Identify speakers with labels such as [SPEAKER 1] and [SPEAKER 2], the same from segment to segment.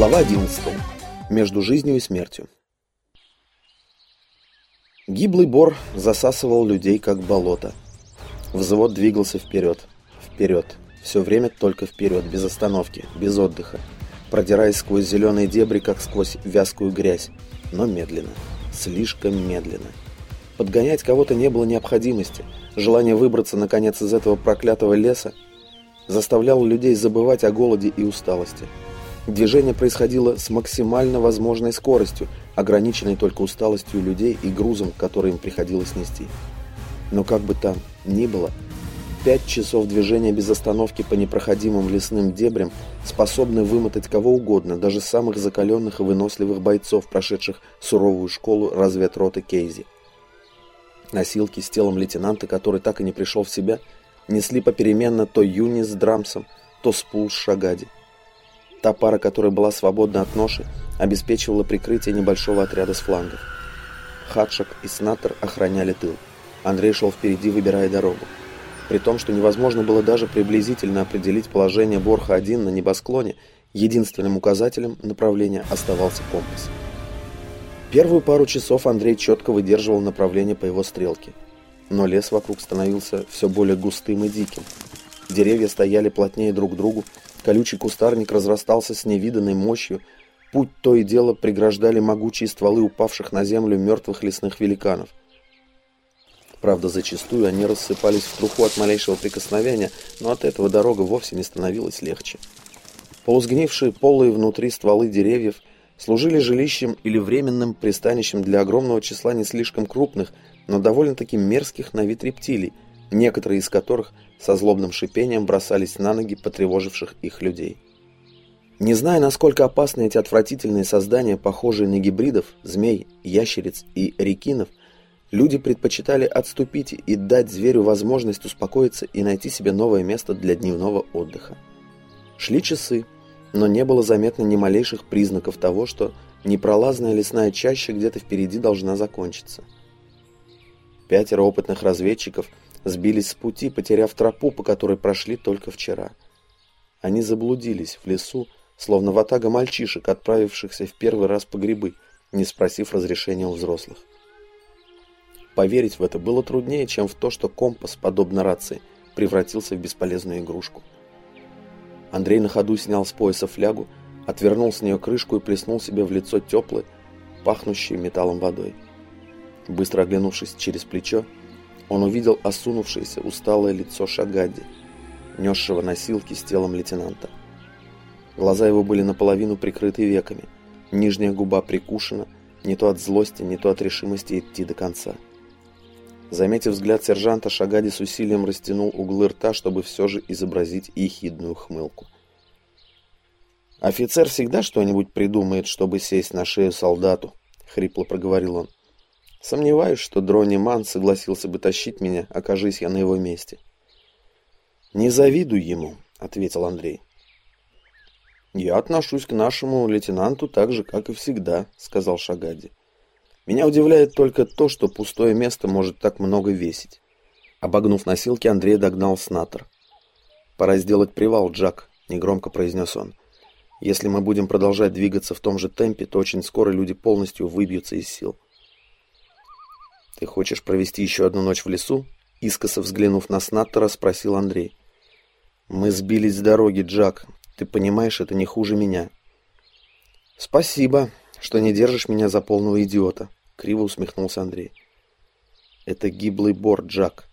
[SPEAKER 1] Глава 11. Между жизнью и смертью. Гиблый бор засасывал людей, как болото. Взвод двигался вперед, вперед, все время только вперед, без остановки, без отдыха, продираясь сквозь зеленые дебри, как сквозь вязкую грязь, но медленно, слишком медленно. Подгонять кого-то не было необходимости. Желание выбраться, наконец, из этого проклятого леса заставляло людей забывать о голоде и усталости. Движение происходило с максимально возможной скоростью, ограниченной только усталостью людей и грузом, который им приходилось нести. Но как бы там ни было, пять часов движения без остановки по непроходимым лесным дебрям способны вымотать кого угодно, даже самых закаленных и выносливых бойцов, прошедших суровую школу разведроты Кейзи. Носилки с телом лейтенанта, который так и не пришел в себя, несли попеременно то Юни с Драмсом, то Спул с Шагади. Та пара, которая была свободна от ноши, обеспечивала прикрытие небольшого отряда с флангов. Хадшак и Снаттер охраняли тыл. Андрей шел впереди, выбирая дорогу. При том, что невозможно было даже приблизительно определить положение Борха-1 на небосклоне, единственным указателем направления оставался компас. Первую пару часов Андрей четко выдерживал направление по его стрелке. Но лес вокруг становился все более густым и диким. Деревья стояли плотнее друг к другу, Колючий кустарник разрастался с невиданной мощью, путь то и дело преграждали могучие стволы упавших на землю мертвых лесных великанов. Правда, зачастую они рассыпались в труху от малейшего прикосновения, но от этого дорога вовсе не становилась легче. Полузгнившие полые внутри стволы деревьев служили жилищем или временным пристанищем для огромного числа не слишком крупных, но довольно-таки мерзких на вид рептилий, некоторые из которых – со злобным шипением бросались на ноги потревоживших их людей. Не зная, насколько опасны эти отвратительные создания, похожие на гибридов, змей, ящериц и рекинов, люди предпочитали отступить и дать зверю возможность успокоиться и найти себе новое место для дневного отдыха. Шли часы, но не было заметно ни малейших признаков того, что непролазная лесная чаща где-то впереди должна закончиться. Пятеро опытных разведчиков – сбились с пути, потеряв тропу, по которой прошли только вчера. Они заблудились в лесу, словно ватага мальчишек, отправившихся в первый раз по грибы, не спросив разрешения у взрослых. Поверить в это было труднее, чем в то, что компас, подобно рации, превратился в бесполезную игрушку. Андрей на ходу снял с пояса флягу, отвернул с нее крышку и плеснул себе в лицо теплой, пахнущей металлом водой. Быстро оглянувшись через плечо, он увидел осунувшееся, усталое лицо Шагади, несшего носилки с телом лейтенанта. Глаза его были наполовину прикрыты веками, нижняя губа прикушена, не то от злости, не то от решимости идти до конца. Заметив взгляд сержанта, Шагади с усилием растянул углы рта, чтобы все же изобразить ехидную хмылку. «Офицер всегда что-нибудь придумает, чтобы сесть на шею солдату», — хрипло проговорил он. Сомневаюсь, что Дрони Ман согласился бы тащить меня, окажись я на его месте. «Не завидуй ему», — ответил Андрей. «Я отношусь к нашему лейтенанту так же, как и всегда», — сказал Шагади. «Меня удивляет только то, что пустое место может так много весить». Обогнув носилки, Андрей догнал Снатор. «Пора сделать привал, Джак», — негромко произнес он. «Если мы будем продолжать двигаться в том же темпе, то очень скоро люди полностью выбьются из сил». «Ты хочешь провести еще одну ночь в лесу?» Искоса взглянув на Снаттера, спросил Андрей. «Мы сбились с дороги, Джак. Ты понимаешь, это не хуже меня». «Спасибо, что не держишь меня за полного идиота», — криво усмехнулся Андрей. «Это гиблый бор, Джак».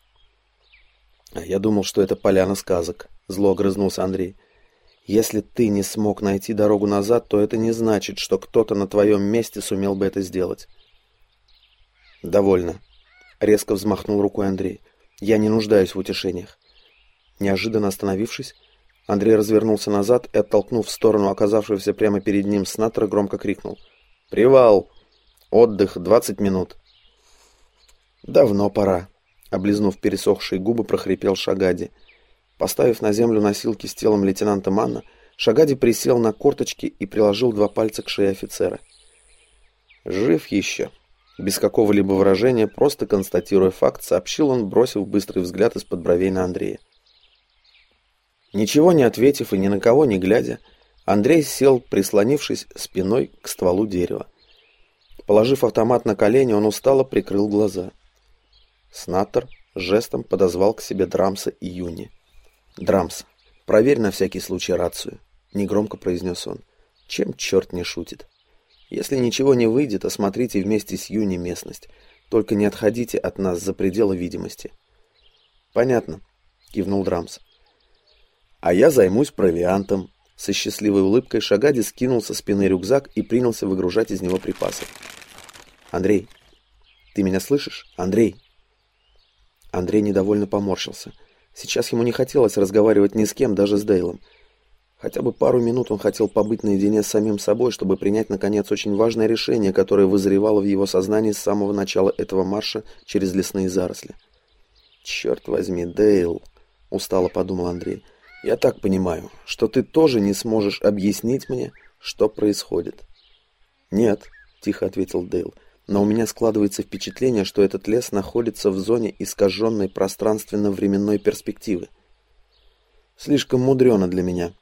[SPEAKER 1] «А я думал, что это поляна сказок», — зло огрызнулся Андрей. «Если ты не смог найти дорогу назад, то это не значит, что кто-то на твоем месте сумел бы это сделать. «Довольно», — резко взмахнул рукой Андрей. «Я не нуждаюсь в утешениях». Неожиданно остановившись, Андрей развернулся назад и, оттолкнув в сторону оказавшегося прямо перед ним снатора, громко крикнул. «Привал! Отдых двадцать минут!» «Давно пора», — облизнув пересохшие губы, прохрипел Шагади. Поставив на землю носилки с телом лейтенанта Манна, Шагади присел на корточки и приложил два пальца к шее офицера. «Жив еще», без какого-либо выражения, просто констатируя факт, сообщил он, бросив быстрый взгляд из-под бровей на Андрея. Ничего не ответив и ни на кого не глядя, Андрей сел, прислонившись спиной к стволу дерева. Положив автомат на колени, он устало прикрыл глаза. Снаттер жестом подозвал к себе Драмса и Юни. «Драмс, проверь на всякий случай рацию», — негромко произнес он. «Чем черт не шутит? Если ничего не выйдет, осмотрите вместе с Юни местность. Только не отходите от нас за пределы видимости». «Понятно», — кивнул Драмс. «А я займусь провиантом». Со счастливой улыбкой Шагади скинул со спины рюкзак и принялся выгружать из него припасы. «Андрей, ты меня слышишь? Андрей!» Андрей недовольно поморщился. Сейчас ему не хотелось разговаривать ни с кем, даже с Дейлом. Хотя бы пару минут он хотел побыть наедине с самим собой, чтобы принять, наконец, очень важное решение, которое вызревало в его сознании с самого начала этого марша через лесные заросли. «Черт возьми, Дейл!» — устало подумал Андрей. «Я так понимаю, что ты тоже не сможешь объяснить мне, что происходит». «Нет», — тихо ответил Дейл но у меня складывается впечатление, что этот лес находится в зоне искаженной пространственно-временной перспективы. Слишком мудрено для меня.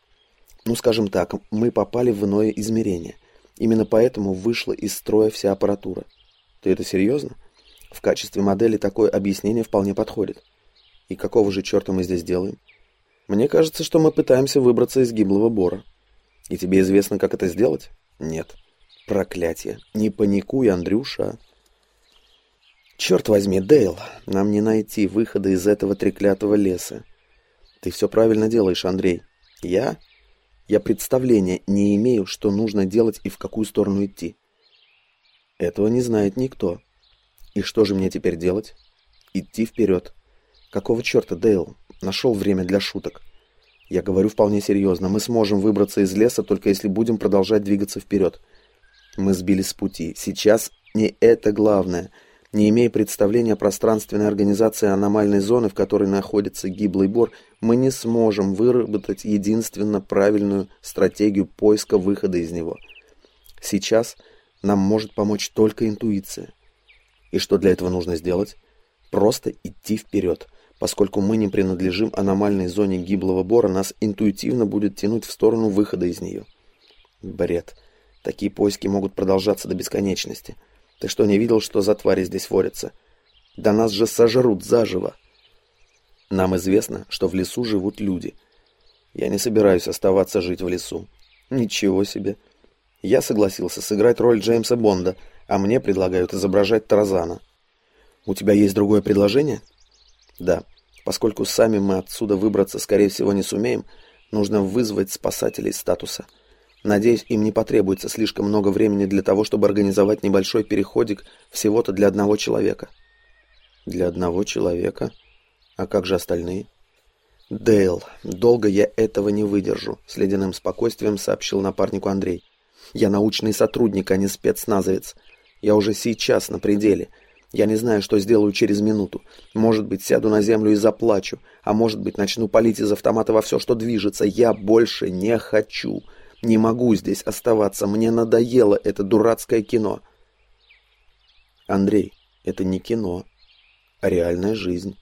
[SPEAKER 1] Ну, скажем так, мы попали в иное измерение. Именно поэтому вышла из строя вся аппаратура. Ты это серьезно? В качестве модели такое объяснение вполне подходит. И какого же черта мы здесь делаем? Мне кажется, что мы пытаемся выбраться из гиблого бора. И тебе известно, как это сделать? Нет. Проклятие. Не паникуй, Андрюша. Черт возьми, Дейл, нам не найти выхода из этого треклятого леса. Ты все правильно делаешь, Андрей. Я? Я представления не имею, что нужно делать и в какую сторону идти. Этого не знает никто. И что же мне теперь делать? Идти вперед. Какого черта, Дейл? Нашел время для шуток. Я говорю вполне серьезно. Мы сможем выбраться из леса, только если будем продолжать двигаться вперед. Мы сбились с пути. Сейчас не это главное. Не имея представления о пространственной организации аномальной зоны, в которой находится гиблый бор, мы не сможем выработать единственно правильную стратегию поиска выхода из него. Сейчас нам может помочь только интуиция. И что для этого нужно сделать? Просто идти вперед. Поскольку мы не принадлежим аномальной зоне гиблого бора, нас интуитивно будет тянуть в сторону выхода из нее. Бред. Такие поиски могут продолжаться до бесконечности. Ты что, не видел, что за твари здесь водятся? Да нас же сожрут заживо. Нам известно, что в лесу живут люди. Я не собираюсь оставаться жить в лесу. Ничего себе. Я согласился сыграть роль Джеймса Бонда, а мне предлагают изображать Таразана. У тебя есть другое предложение? Да. Поскольку сами мы отсюда выбраться, скорее всего, не сумеем, нужно вызвать спасателей статуса. Надеюсь, им не потребуется слишком много времени для того, чтобы организовать небольшой переходик всего-то для одного человека. Для одного человека? А как же остальные? Дейл, долго я этого не выдержу, с ледяным спокойствием сообщил напарнику Андрей. Я научный сотрудник, а не спецназовец. Я уже сейчас на пределе. Я не знаю, что сделаю через минуту. Может быть, сяду на землю и заплачу, а может быть, начну палить из автомата во все, что движется. Я больше не хочу. Не могу здесь оставаться, мне надоело это дурацкое кино. Андрей, это не кино, а реальная жизнь.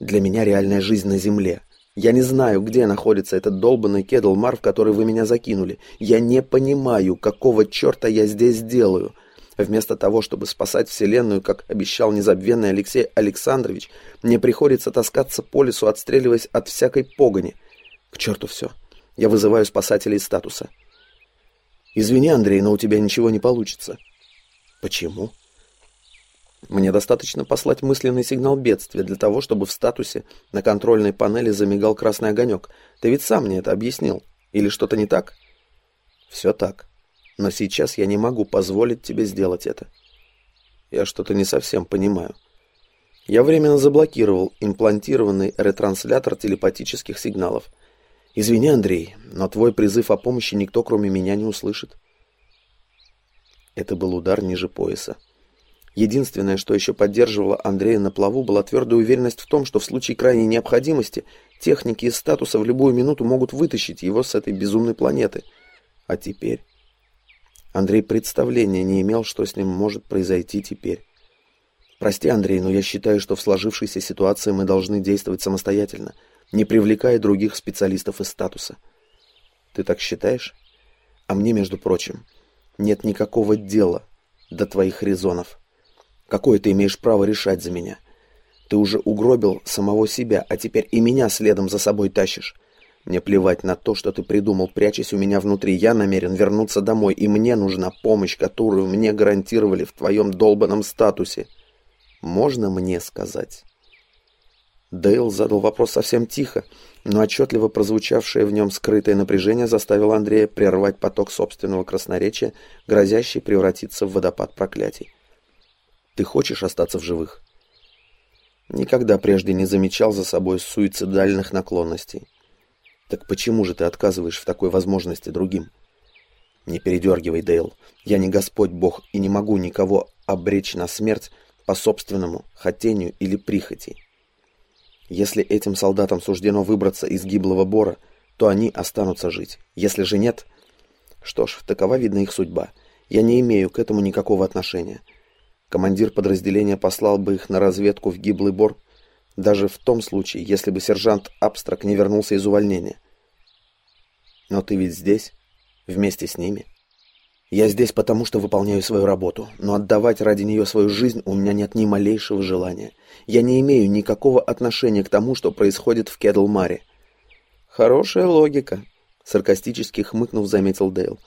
[SPEAKER 1] Для меня реальная жизнь на земле. Я не знаю, где находится этот долбанный Кедлмар, в который вы меня закинули. Я не понимаю, какого черта я здесь делаю. Вместо того, чтобы спасать Вселенную, как обещал незабвенный Алексей Александрович, мне приходится таскаться по лесу, отстреливаясь от всякой погони. К черту все. Я вызываю спасателей статуса. Извини, Андрей, но у тебя ничего не получится. Почему? Мне достаточно послать мысленный сигнал бедствия для того, чтобы в статусе на контрольной панели замигал красный огонек. Ты ведь сам мне это объяснил. Или что-то не так? Все так. Но сейчас я не могу позволить тебе сделать это. Я что-то не совсем понимаю. Я временно заблокировал имплантированный ретранслятор телепатических сигналов – Извини, Андрей, но твой призыв о помощи никто, кроме меня, не услышит. Это был удар ниже пояса. Единственное, что еще поддерживало Андрея на плаву, была твердая уверенность в том, что в случае крайней необходимости техники из статуса в любую минуту могут вытащить его с этой безумной планеты. А теперь... Андрей представления не имел, что с ним может произойти теперь. Прости, Андрей, но я считаю, что в сложившейся ситуации мы должны действовать самостоятельно — не привлекая других специалистов из статуса. Ты так считаешь? А мне, между прочим, нет никакого дела до твоих резонов. Какое ты имеешь право решать за меня? Ты уже угробил самого себя, а теперь и меня следом за собой тащишь. Мне плевать на то, что ты придумал, прячась у меня внутри. Я намерен вернуться домой, и мне нужна помощь, которую мне гарантировали в твоем долбанном статусе. Можно мне сказать?» Дейл задал вопрос совсем тихо, но отчетливо прозвучавшее в нем скрытое напряжение заставило Андрея прервать поток собственного красноречия, грозящий превратиться в водопад проклятий. «Ты хочешь остаться в живых?» Никогда прежде не замечал за собой суицидальных наклонностей. Так почему же ты отказываешь в такой возможности другим? Не передергивай, Дейл. Я не Господь Бог и не могу никого обречь на смерть по собственному хотению или прихоти. Если этим солдатам суждено выбраться из гиблого бора, то они останутся жить. Если же нет... Что ж, такова, видна их судьба. Я не имею к этому никакого отношения. Командир подразделения послал бы их на разведку в гиблый бор, даже в том случае, если бы сержант Абстрак не вернулся из увольнения. Но ты ведь здесь, вместе с ними. Я здесь потому, что выполняю свою работу, но отдавать ради нее свою жизнь у меня нет ни малейшего желания. Я не имею никакого отношения к тому, что происходит в Кедлмаре. Хорошая логика, саркастически хмыкнув, заметил Дейл.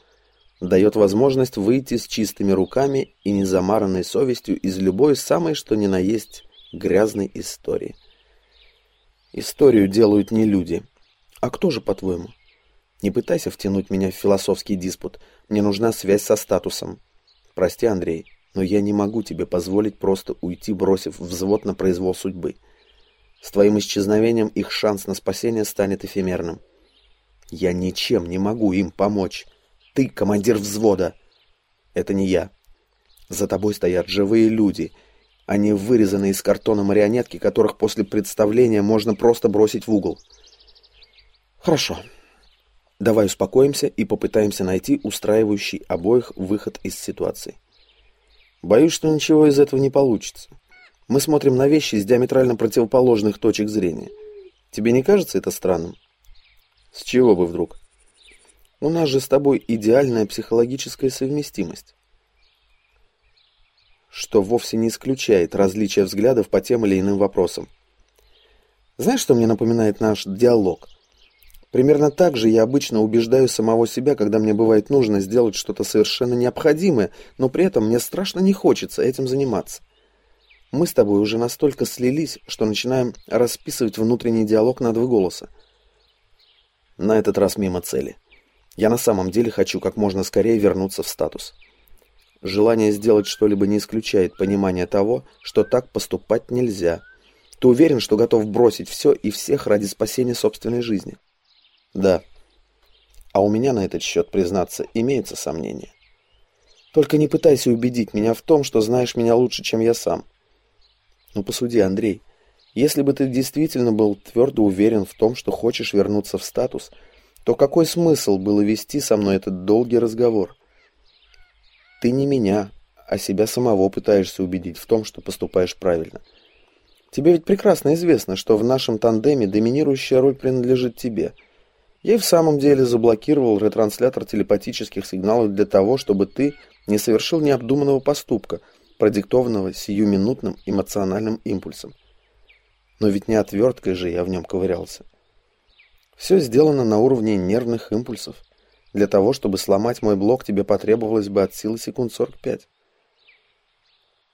[SPEAKER 1] Дает возможность выйти с чистыми руками и незамаранной совестью из любой самой что ни на есть грязной истории. Историю делают не люди. А кто же, по-твоему? Не пытайся втянуть меня в философский диспут. Мне нужна связь со статусом. Прости, Андрей, но я не могу тебе позволить просто уйти, бросив взвод на произвол судьбы. С твоим исчезновением их шанс на спасение станет эфемерным. Я ничем не могу им помочь. Ты командир взвода. Это не я. За тобой стоят живые люди, не вырезанные из картона марионетки, которых после представления можно просто бросить в угол. Хорошо. Давай успокоимся и попытаемся найти устраивающий обоих выход из ситуации. Боюсь, что ничего из этого не получится. Мы смотрим на вещи с диаметрально противоположных точек зрения. Тебе не кажется это странным? С чего бы вдруг? У нас же с тобой идеальная психологическая совместимость. Что вовсе не исключает различия взглядов по тем или иным вопросам. Знаешь, что мне напоминает наш диалог? Примерно так же я обычно убеждаю самого себя, когда мне бывает нужно сделать что-то совершенно необходимое, но при этом мне страшно не хочется этим заниматься. Мы с тобой уже настолько слились, что начинаем расписывать внутренний диалог на два голоса. На этот раз мимо цели. Я на самом деле хочу как можно скорее вернуться в статус. Желание сделать что-либо не исключает понимание того, что так поступать нельзя. Ты уверен, что готов бросить все и всех ради спасения собственной жизни? Да. А у меня на этот счет, признаться, имеется сомнение. Только не пытайся убедить меня в том, что знаешь меня лучше, чем я сам. Ну, посуди, Андрей. Если бы ты действительно был твердо уверен в том, что хочешь вернуться в статус, то какой смысл было вести со мной этот долгий разговор? Ты не меня, а себя самого пытаешься убедить в том, что поступаешь правильно. Тебе ведь прекрасно известно, что в нашем тандеме доминирующая роль принадлежит тебе – я и в самом деле заблокировал ретранслятор телепатических сигналов для того, чтобы ты не совершил необдуманного поступка, продиктованного сиюминутным эмоциональным импульсом. Но ведь не отверткой же я в нем ковырялся. Все сделано на уровне нервных импульсов. Для того, чтобы сломать мой блок, тебе потребовалось бы от силы секунд 45.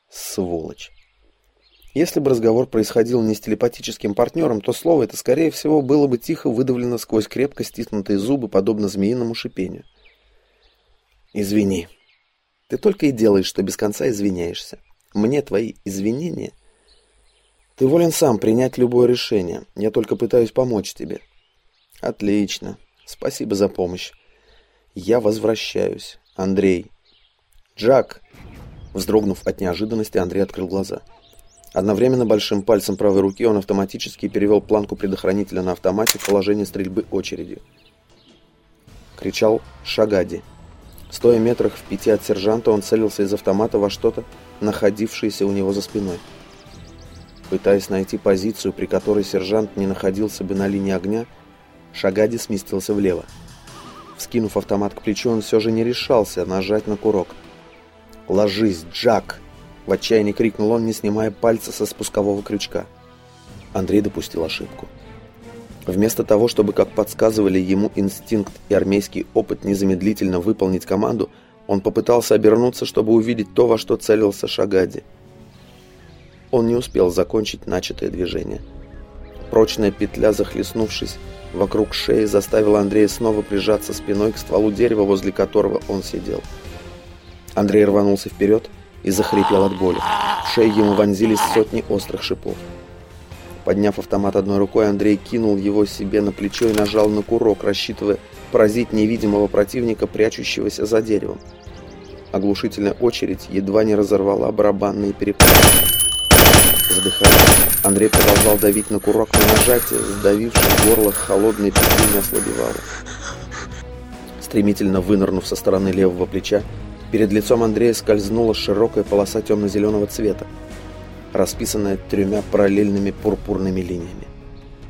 [SPEAKER 1] Сволочь. Если бы разговор происходил не с телепатическим партнером, то слово это, скорее всего, было бы тихо выдавлено сквозь крепко стиснутые зубы, подобно змеиному шипению. «Извини. Ты только и делаешь, что без конца извиняешься. Мне твои извинения...» «Ты волен сам принять любое решение. Я только пытаюсь помочь тебе». «Отлично. Спасибо за помощь. Я возвращаюсь. Андрей». «Джак!» Вздрогнув от неожиданности, Андрей открыл глаза. «Джак!» Одновременно большим пальцем правой руки он автоматически перевел планку предохранителя на автомате в положение стрельбы очереди. Кричал «Шагади!». Стоя метрах в пяти от сержанта, он целился из автомата во что-то, находившееся у него за спиной. Пытаясь найти позицию, при которой сержант не находился бы на линии огня, Шагади сместился влево. Вскинув автомат к плечу, он все же не решался нажать на курок. «Ложись, Джак!» — в отчаянии крикнул он, не снимая пальца со спускового крючка. Андрей допустил ошибку. Вместо того, чтобы, как подсказывали ему инстинкт и армейский опыт, незамедлительно выполнить команду, он попытался обернуться, чтобы увидеть то, во что целился Шагади. Он не успел закончить начатое движение. Прочная петля, захлестнувшись вокруг шеи, заставила Андрея снова прижаться спиной к стволу дерева, возле которого он сидел. Андрей рванулся вперед и захрипел от боли. В шею ему вонзились сотни острых шипов. Подняв автомат одной рукой, Андрей кинул его себе на плечо и нажал на курок, рассчитывая поразить невидимого противника, прячущегося за деревом. Оглушительная очередь едва не разорвала барабанные перепады. Задыхаясь, Андрей продолжал давить на курок, но нажатие, сдавившее горло холодной петли, не ослабевало. Стремительно вынырнув со стороны левого плеча, перед лицом Андрея скользнула широкая полоса темно-зеленого цвета расписанная тремя параллельными пурпурными линиями.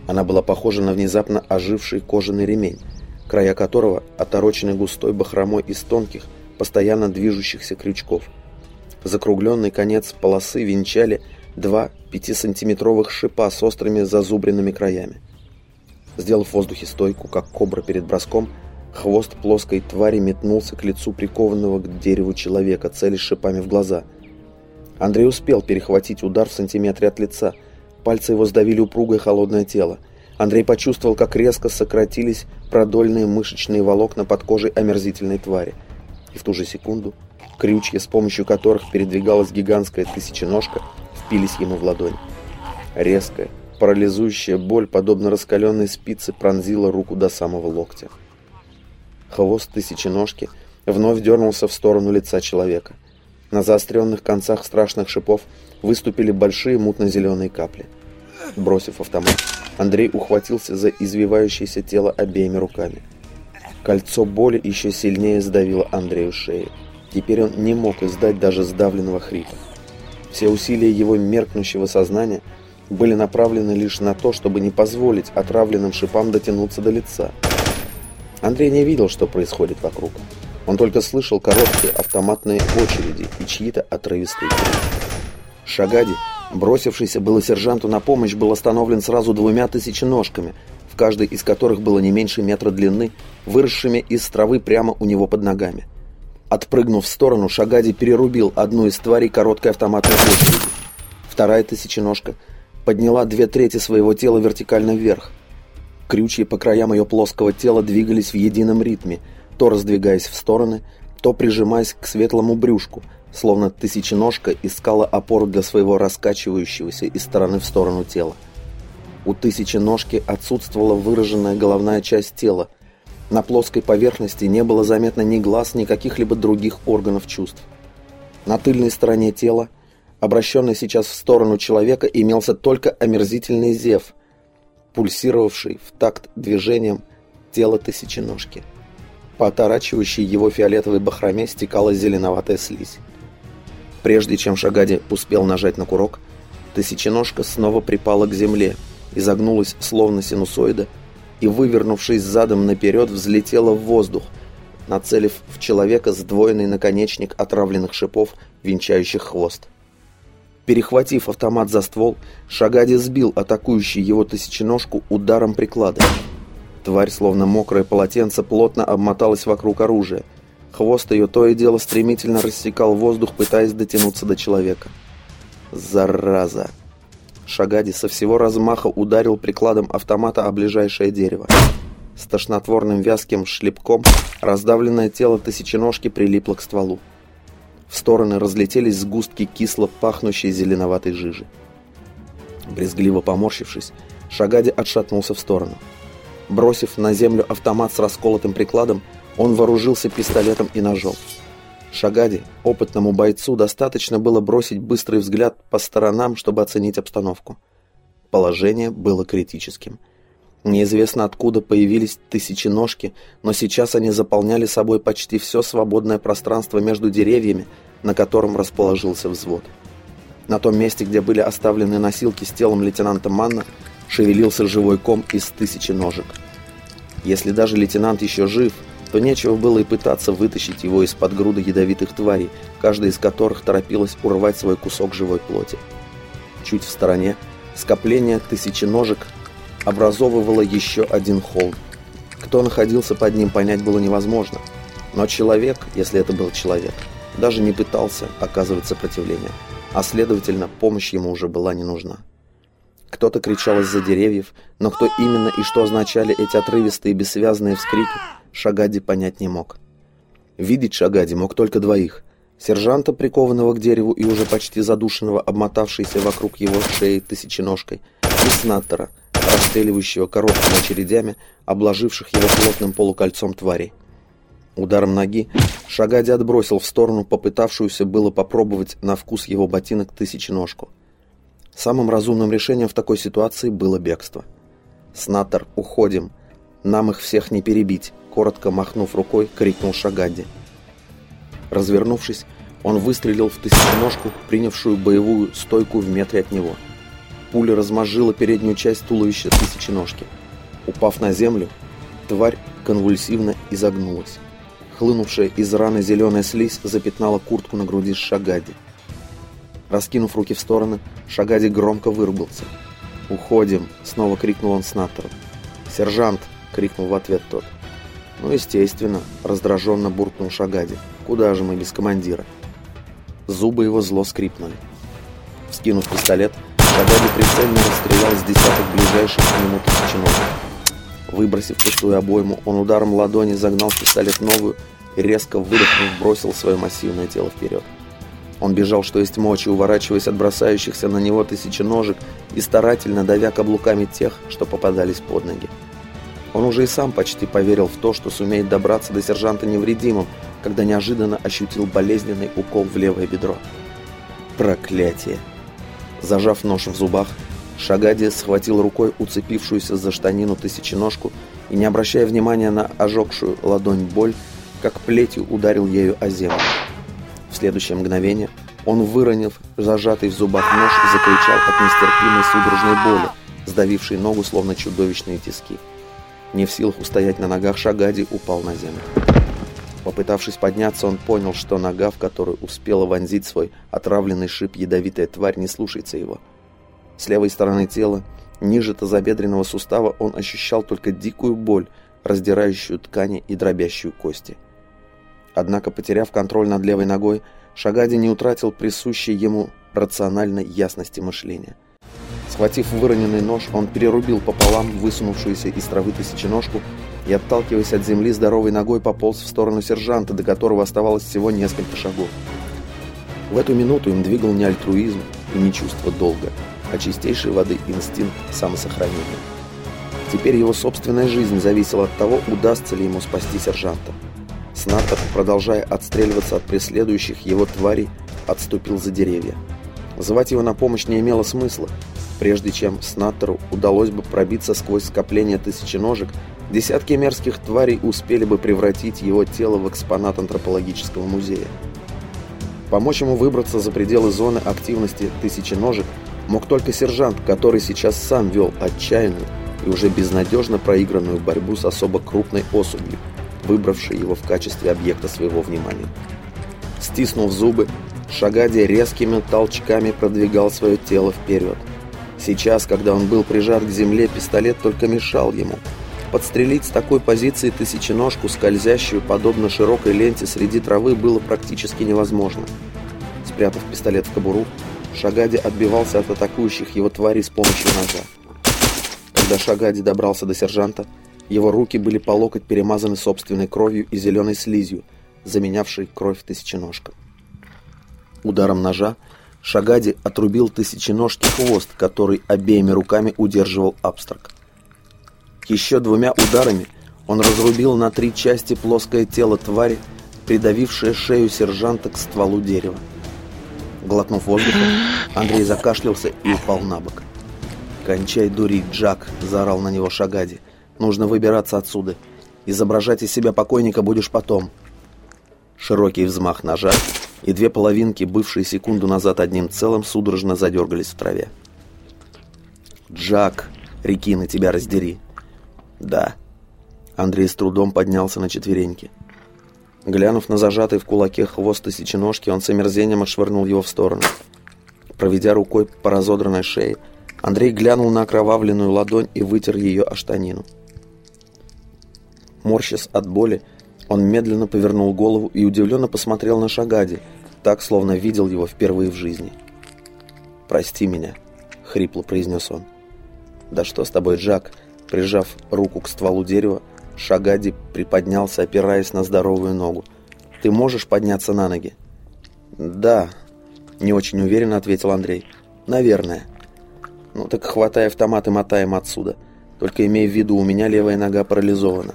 [SPEAKER 1] Она была похожа на внезапно оживший кожаный ремень, края которого оторочены густой бахромой из тонких, постоянно движущихся крючков. Закругленный конец полосы венчали два пятисантиметровых шипа с острыми зазубренными краями. Сделав в воздухе стойку, как кобра перед броском, хвост плоской твари метнулся к лицу прикованного к дереву человека, целясь шипами в глаза – Андрей успел перехватить удар в сантиметре от лица. Пальцы его сдавили упругое холодное тело. Андрей почувствовал, как резко сократились продольные мышечные волокна под кожей омерзительной твари. И в ту же секунду крючья, с помощью которых передвигалась гигантская тысяченожка, впились ему в ладонь. Резкая, парализующая боль, подобно раскаленной спице, пронзила руку до самого локтя. Хвост тысяченожки вновь дернулся в сторону лица человека. На заостренных концах страшных шипов выступили большие мутно-зеленые капли. Бросив автомат, Андрей ухватился за извивающееся тело обеими руками. Кольцо боли еще сильнее сдавило Андрею шею. Теперь он не мог издать даже сдавленного хрипа. Все усилия его меркнущего сознания были направлены лишь на то, чтобы не позволить отравленным шипам дотянуться до лица. Андрей не видел, что происходит вокруг. Он только слышал короткие автоматные очереди и чьи-то отрывистые крики. Шагади, бросившийся было сержанту на помощь, был остановлен сразу двумя тысяченожками, в каждой из которых было не меньше метра длины, выросшими из травы прямо у него под ногами. Отпрыгнув в сторону, Шагади перерубил одну из тварей короткой автоматной очереди. Вторая тысяченожка подняла две трети своего тела вертикально вверх. Крючья по краям ее плоского тела двигались в едином ритме – то раздвигаясь в стороны, то прижимаясь к светлому брюшку, словно тысяченожка искала опору для своего раскачивающегося из стороны в сторону тела. У тысяченожки отсутствовала выраженная головная часть тела. На плоской поверхности не было заметно ни глаз, ни каких-либо других органов чувств. На тыльной стороне тела, обращенной сейчас в сторону человека, имелся только омерзительный зев, пульсировавший в такт движением тела тысяченожки. По оторачивающей его фиолетовой бахроме стекала зеленоватая слизь. Прежде чем Шагади успел нажать на курок, тысяченожка снова припала к земле, изогнулась словно синусоида и, вывернувшись задом наперед, взлетела в воздух, нацелив в человека сдвоенный наконечник отравленных шипов, венчающих хвост. Перехватив автомат за ствол, Шагади сбил атакующий его тысяченожку ударом приклада. Тварь, словно мокрое полотенце, плотно обмоталась вокруг оружия. Хвост ее то и дело стремительно рассекал воздух, пытаясь дотянуться до человека. Зараза! Шагади со всего размаха ударил прикладом автомата о ближайшее дерево. С тошнотворным вязким шлепком раздавленное тело тысяченожки прилипло к стволу. В стороны разлетелись сгустки кисло пахнущей зеленоватой жижи. Брезгливо поморщившись, Шагади отшатнулся в сторону. Бросив на землю автомат с расколотым прикладом, он вооружился пистолетом и ножом. Шагади, опытному бойцу, достаточно было бросить быстрый взгляд по сторонам, чтобы оценить обстановку. Положение было критическим. Неизвестно откуда появились тысячи ножки, но сейчас они заполняли собой почти все свободное пространство между деревьями, на котором расположился взвод. На том месте, где были оставлены носилки с телом лейтенанта Манна, шевелился живой ком из тысячи ножек. Если даже лейтенант еще жив, то нечего было и пытаться вытащить его из-под груды ядовитых тварей, каждая из которых торопилась урвать свой кусок живой плоти. Чуть в стороне скопление тысяченожек образовывало еще один холм. Кто находился под ним, понять было невозможно. Но человек, если это был человек, даже не пытался оказывать сопротивление, а следовательно, помощь ему уже была не нужна. Кто-то кричал из-за деревьев, но кто именно и что означали эти отрывистые бессвязные вскрики, Шагади понять не мог. Видеть Шагади мог только двоих. Сержанта, прикованного к дереву и уже почти задушенного, обмотавшейся вокруг его шеи тысяченожкой, и снаттера, расстреливающего короткими очередями, обложивших его плотным полукольцом тварей. Ударом ноги Шагади отбросил в сторону попытавшуюся было попробовать на вкус его ботинок тысяченожку. Самым разумным решением в такой ситуации было бегство. «Снаттер, уходим! Нам их всех не перебить!» Коротко махнув рукой, крикнул Шагади. Развернувшись, он выстрелил в тысяченожку, принявшую боевую стойку в метре от него. Пуля размозжила переднюю часть туловища тысяченожки. Упав на землю, тварь конвульсивно изогнулась. Хлынувшая из раны зеленая слизь запятнала куртку на груди Шагади. Раскинув руки в стороны, Шагади громко выругался. «Уходим!» — снова крикнул он Снаттеру. «Сержант!» — крикнул в ответ тот. «Ну, естественно!» — раздраженно буркнул Шагади. «Куда же мы без командира?» Зубы его зло скрипнули. Вскинув пистолет, Шагади прицельно расстрелял с десяток ближайших к нему тысяченогих. Выбросив пустую обойму, он ударом ладони загнал пистолет новую и, резко выдохнув, бросил свое массивное тело вперед. Он бежал, что есть мочи, уворачиваясь от бросающихся на него тысячи ножек и старательно давя каблуками тех, что попадались под ноги. Он уже и сам почти поверил в то, что сумеет добраться до сержанта невредимым, когда неожиданно ощутил болезненный укол в левое бедро. Проклятие! Зажав нож в зубах, Шагади схватил рукой уцепившуюся за штанину тысяченожку и, не обращая внимания на ожегшую ладонь боль, как плетью ударил ею о землю. В следующее мгновение он, выронив зажатый в зубах нож, закричал от нестерпимой судорожной боли, сдавившей ногу словно чудовищные тиски. Не в силах устоять на ногах, Шагади упал на землю. Попытавшись подняться, он понял, что нога, в которую успела вонзить свой отравленный шип ядовитая тварь, не слушается его. С левой стороны тела, ниже тазобедренного сустава, он ощущал только дикую боль, раздирающую ткани и дробящую кости. Однако, потеряв контроль над левой ногой, Шагади не утратил присущей ему рациональной ясности мышления. Схватив выроненный нож, он перерубил пополам высунувшуюся из травы тысяченожку и, отталкиваясь от земли здоровой ногой, пополз в сторону сержанта, до которого оставалось всего несколько шагов. В эту минуту им двигал не альтруизм и не чувство долга, а чистейшей воды инстинкт самосохранения. Теперь его собственная жизнь зависела от того, удастся ли ему спасти сержанта. Снаттер, продолжая отстреливаться от преследующих его тварей, отступил за деревья. Звать его на помощь не имело смысла. Прежде чем Снаттеру удалось бы пробиться сквозь скопление тысяченожек, десятки мерзких тварей успели бы превратить его тело в экспонат антропологического музея. Помочь ему выбраться за пределы зоны активности тысяченожек мог только сержант, который сейчас сам вел отчаянную и уже безнадежно проигранную борьбу с особо крупной особью – выбравший его в качестве объекта своего внимания. Стиснув зубы, Шагади резкими толчками продвигал свое тело вперед. Сейчас, когда он был прижат к земле, пистолет только мешал ему. Подстрелить с такой позиции тысяченожку, скользящую подобно широкой ленте среди травы, было практически невозможно. Спрятав пистолет в кобуру, Шагади отбивался от атакующих его тварей с помощью ножа. Когда Шагади добрался до сержанта, его руки были по локоть перемазаны собственной кровью и зеленой слизью, заменявшей кровь тысяченожка. Ударом ножа Шагади отрубил тысяченожки хвост, который обеими руками удерживал абстрак. Еще двумя ударами он разрубил на три части плоское тело твари, придавившее шею сержанта к стволу дерева. Глотнув воздуха, Андрей закашлялся и упал на бок. «Кончай дурить, Джак!» – заорал на него Шагади – Нужно выбираться отсюда. Изображать из себя покойника будешь потом. Широкий взмах ножа, и две половинки, бывшие секунду назад одним целым, судорожно задергались в траве. «Джак, реки на тебя раздери!» «Да». Андрей с трудом поднялся на четвереньки. Глянув на зажатый в кулаке хвост тысяченожки, он с омерзением отшвырнул его в сторону. Проведя рукой по разодранной шее, Андрей глянул на окровавленную ладонь и вытер ее о штанину. Морщась от боли, он медленно повернул голову и удивленно посмотрел на Шагади, так, словно видел его впервые в жизни. «Прости меня», — хрипло произнес он. «Да что с тобой, Джак?» Прижав руку к стволу дерева, Шагади приподнялся, опираясь на здоровую ногу. «Ты можешь подняться на ноги?» «Да», — не очень уверенно ответил Андрей. «Наверное». «Ну так хватай автомат и мотаем отсюда. Только имей в виду, у меня левая нога парализована».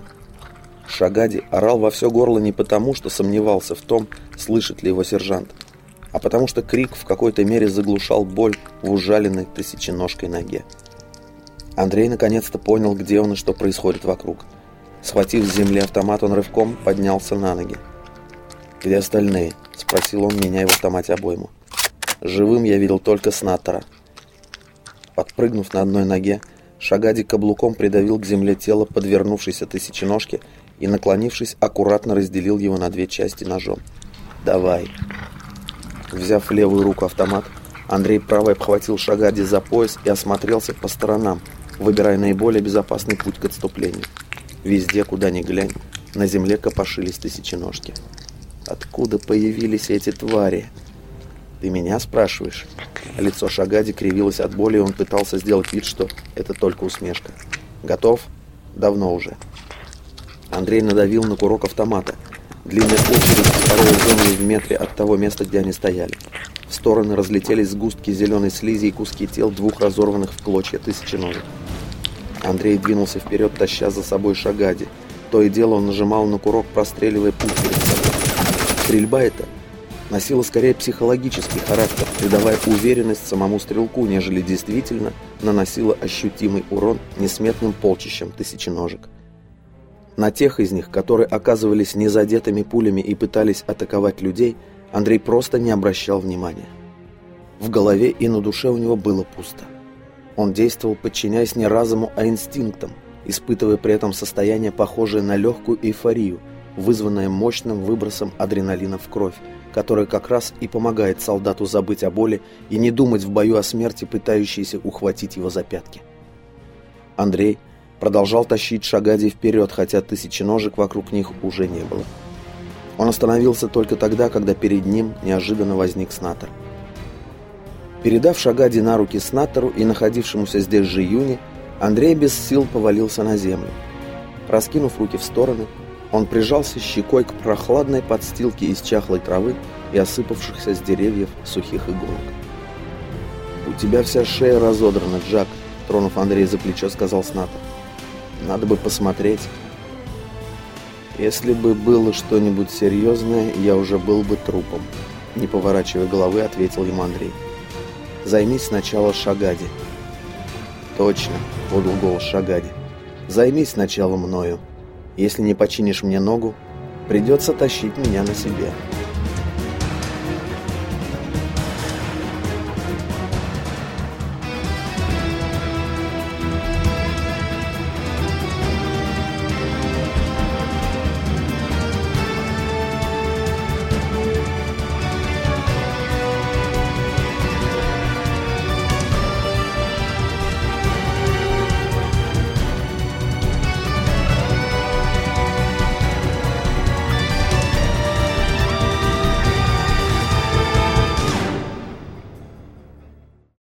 [SPEAKER 1] Шагади орал во все горло не потому, что сомневался в том, слышит ли его сержант, а потому что крик в какой-то мере заглушал боль в ужаленной тысяченожкой ноге. Андрей наконец-то понял, где он и что происходит вокруг. Схватив с земли автомат, он рывком поднялся на ноги. «Где остальные?» – спросил он, меняя в автомате обойму. «Живым я видел только Снаттера». Подпрыгнув на одной ноге, Шагади каблуком придавил к земле тело подвернувшейся тысяченожки и, наклонившись, аккуратно разделил его на две части ножом. «Давай!» Взяв левую руку автомат, Андрей правой обхватил Шагади за пояс и осмотрелся по сторонам, выбирая наиболее безопасный путь к отступлению. Везде, куда ни глянь, на земле копошились тысяченожки. Откуда появились эти твари? Ты меня спрашиваешь? Лицо Шагади кривилось от боли, и он пытался сделать вид, что это только усмешка. Готов? Давно уже. Андрей надавил на курок автомата. Длинная очередь второго зоны в метре от того места, где они стояли. В стороны разлетелись сгустки зеленой слизи и куски тел двух разорванных в клочья тысяченожек. Андрей двинулся вперед, таща за собой Шагади. То и дело он нажимал на курок, простреливая собой. Стрельба эта носила скорее психологический характер, придавая уверенность самому стрелку, нежели действительно наносила ощутимый урон несметным полчищам тысяченожек. На тех из них, которые оказывались незадетыми пулями и пытались атаковать людей, Андрей просто не обращал внимания. В голове и на душе у него было пусто. Он действовал, подчиняясь не разуму, а инстинктам, испытывая при этом состояние, похожее на легкую эйфорию, вызванное мощным выбросом адреналина в кровь, которое как раз и помогает солдату забыть о боли и не думать в бою о смерти, пытающейся ухватить его за пятки. Андрей продолжал тащить Шагади вперед, хотя тысячи ножек вокруг них уже не было. Он остановился только тогда, когда перед ним неожиданно возник Снатор. Передав Шагади на руки Снаттеру и находившемуся здесь же Юни, Андрей без сил повалился на землю. Раскинув руки в стороны, он прижался щекой к прохладной подстилке из чахлой травы и осыпавшихся с деревьев сухих иголок. «У тебя вся шея разодрана, Джак», — тронув Андрея за плечо, сказал Снаттер. «Надо бы посмотреть». «Если бы было что-нибудь серьезное, я уже был бы трупом», — не поворачивая головы, ответил ему Андрей. Займись сначала Шагади. Точно, подал голос Шагади. Займись сначала мною. Если не починишь мне ногу, придется тащить меня на себе.